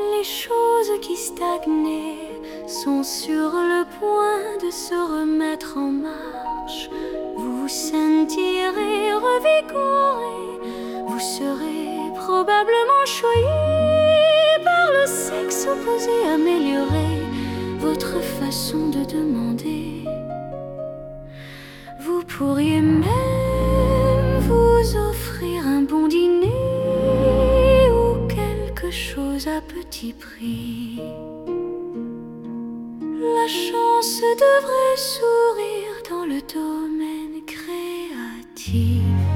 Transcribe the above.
Les choses qui stagnaient sont sur le point de se remettre en marche. Vous vous sentirez revigoré, vous serez probablement choyé par le sexe opposé, améliorer votre façon de demander. Vous pourriez même petit prix. La chance devrait sourire dans le domaine créatif.